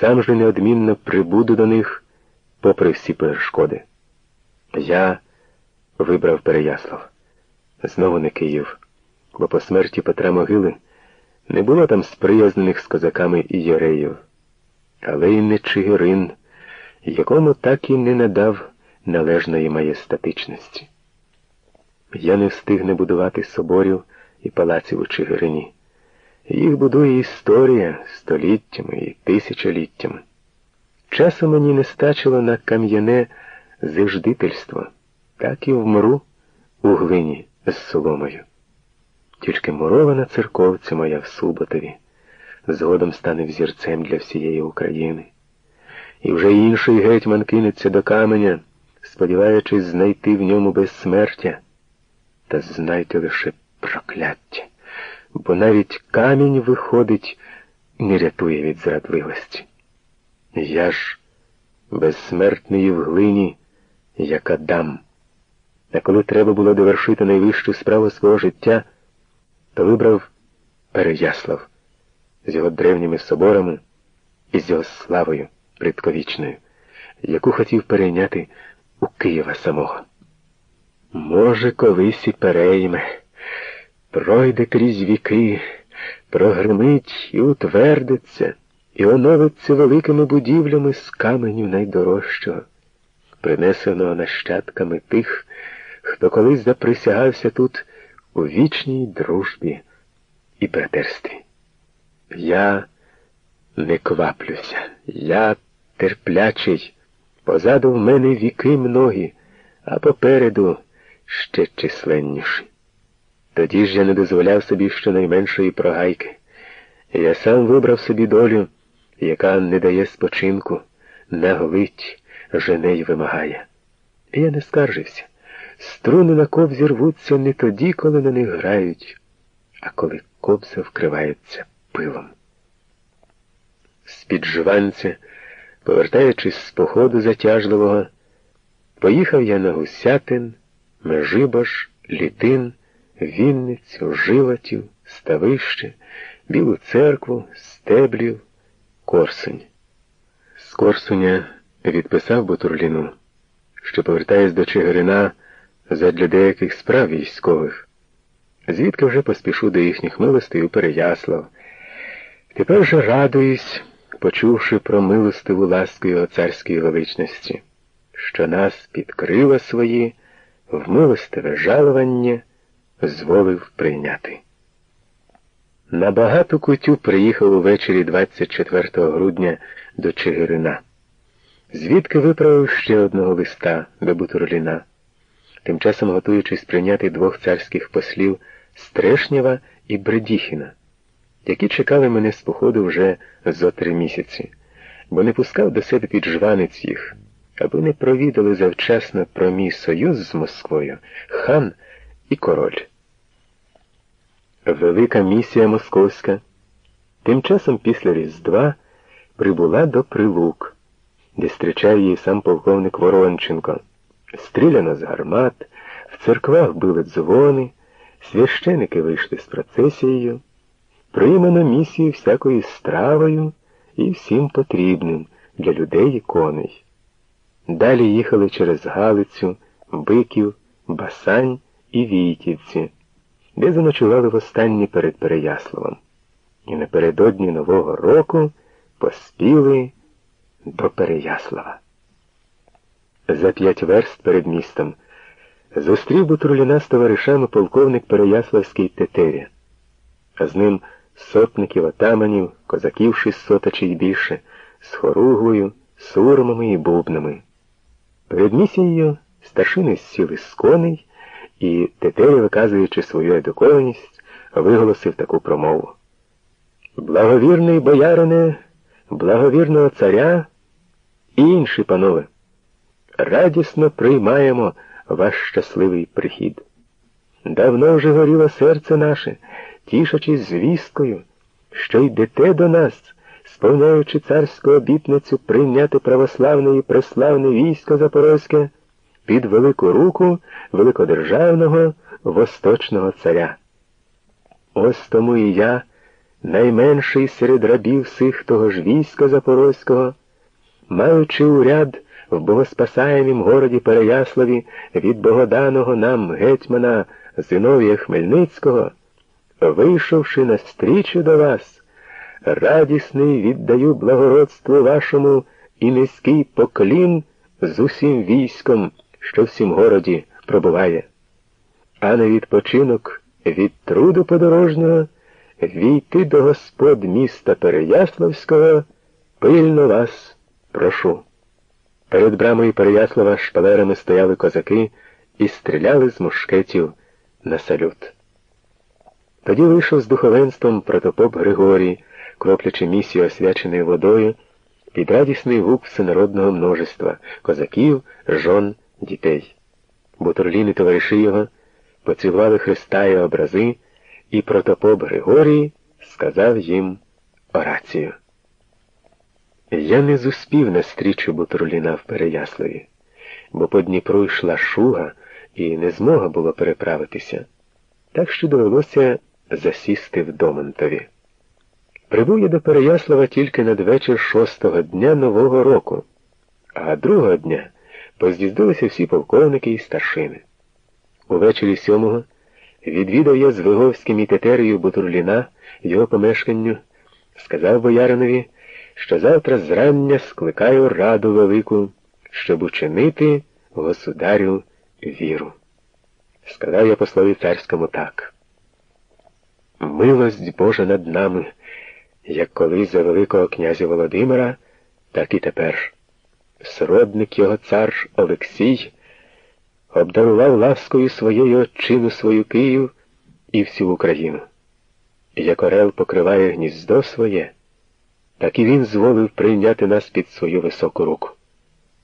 сам же неодмінно прибуду до них попри всі перешкоди. Я вибрав Переяслав. Знову не Київ, бо по смерті Петра Могили не було там сприязнених з козаками і єреїв, але й не Чигирин, якому так і не надав належної маєстатичності. Я не встиг не будувати соборів і палаців у Чигирині. Їх будує історія століттями і тисячоліттями. Часу мені не стачило на кам'яне зиждительство, так і вмру у глині з соломою. Тільки мурована церковця моя в Суботові згодом стане взірцем для всієї України. І вже інший гетьман кинеться до каменя, сподіваючись знайти в ньому безсмертя. Та знайте лише прокляття, бо навіть камінь виходить, не рятує від зрадливості. Я ж безсмертний в глині, як Адам. А коли треба було довершити найвищу справу свого життя, то вибрав Переяслав з його древніми соборами і з його славою предковічною, яку хотів перейняти у Києва самого. Може, колись і перейме, пройде крізь віки, прогримить і утвердиться, і оновиться великими будівлями з каменю найдорожчого, принесеного нащадками тих, хто колись заприсягався тут у вічній дружбі і братерстві. Я не кваплюся, я терплячий, позаду в мене віки многі, а попереду ще численніші. Тоді ж я не дозволяв собі щонайменшої прогайки. Я сам вибрав собі долю, яка не дає спочинку, наглить, жене й вимагає. І я не скаржився. Струни на кобзі рвуться не тоді, коли на них грають, а коли кобза вкривається пилом. З-під жванця, повертаючись з походу затяжливого, поїхав я на Гусятин, Межибаш, Літин, Вінницю, Живатів, Ставище, Білу церкву, Стеблів, Корсунь. З Корсуня відписав Бутурліну, що повертаясь до Чигирина задля деяких справ військових, звідки вже поспішу до їхніх милостей у Переяслав. Тепер же радуюсь, почувши про милостиву ласку його царської величності, що нас підкрила свої в милостиве жалування зволив прийняти. На багату кутю приїхав увечері 24 грудня до Чигирина, звідки виправив ще одного листа до Бутурліна, тим часом готуючись прийняти двох царських послів Стрешнєва і Бредіхіна, які чекали мене з походу вже зо три місяці, бо не пускав до себе під жванець їх, аби не провідали завчасно про мій союз з Москвою, хан і король. Велика місія московська тим часом після Різдва прибула до Прилук, де зустрічав її сам полковник Воронченко. Стріляно з гармат, в церквах били дзвони, священики вийшли з процесією, приймано місію всякою стравою і всім потрібним для людей і коней. Далі їхали через Галицю, Биків, Басань і Війтівці де заночували востаннє перед Переяславом. І напередодні Нового року поспіли до Переяслава. За п'ять верст перед містом зустрів Бутруляна з товаришами полковник Переяславський Тетеря, а з ним сотників отаманів, козаків шістсота чи й більше, з хоругвою, сурмами і бубнами. Перед місією старшини сіли з коней і Тетеря, виказуючи свою едукованість, виголосив таку промову. Благовірний боярине, благовірного царя і інші панове, радісно приймаємо ваш щасливий прихід. Давно вже горіло серце наше, тішачись звісткою, що йдете до нас, сповняючи царську обітницю прийняти православне і преславне військо Запорозьке під велику руку великодержавного восточного царя. Ось тому і я найменший серед рабів сих того ж війська Запорозького, маючи уряд в богоспасаємім городі Переяславі від богоданого нам гетьмана Зиновія Хмельницького, вийшовши на стрічу до вас, радісний віддаю благородству вашому і низький поклін з усім військом, що в сім городі пробуває. А на відпочинок від труду подорожнього війти до господ міста Переяславського пильно вас прошу. Перед брамою Переяслава шпалерами стояли козаки і стріляли з мушкетів на салют. Тоді вийшов з духовенством протопоп Григорій, кроплячи місію освяченою водою, під радісний гук всенародного множества козаків, жон, дітей. Бутурліни товариші його поцілували Христа і образи, і протопоп Григорій сказав їм орацію. Я не зуспів на стрічу Бутурліна в Переяславі, бо по Дніпру йшла шуга, і не змога було переправитися, так що довелося засісти в Домонтові. Прибув я до Переяслава тільки надвечір шостого дня Нового року, а другого дня поз'їздилися всі полковники і старшини. Увечері сьомого відвідав я з Виговським і тетерею Бутурліна його помешканню, сказав бояринові, що завтра зрання скликаю раду велику, щоб учинити государю віру. Сказав я послові царському так. Милость Божа над нами, як колись за Великого князя Володимира, так і тепер. Сродник його цар Олексій обдарував ласкою своєю отчину свою Київ і всю Україну. Як орел покриває гніздо своє, так і він зволив прийняти нас під свою високу руку.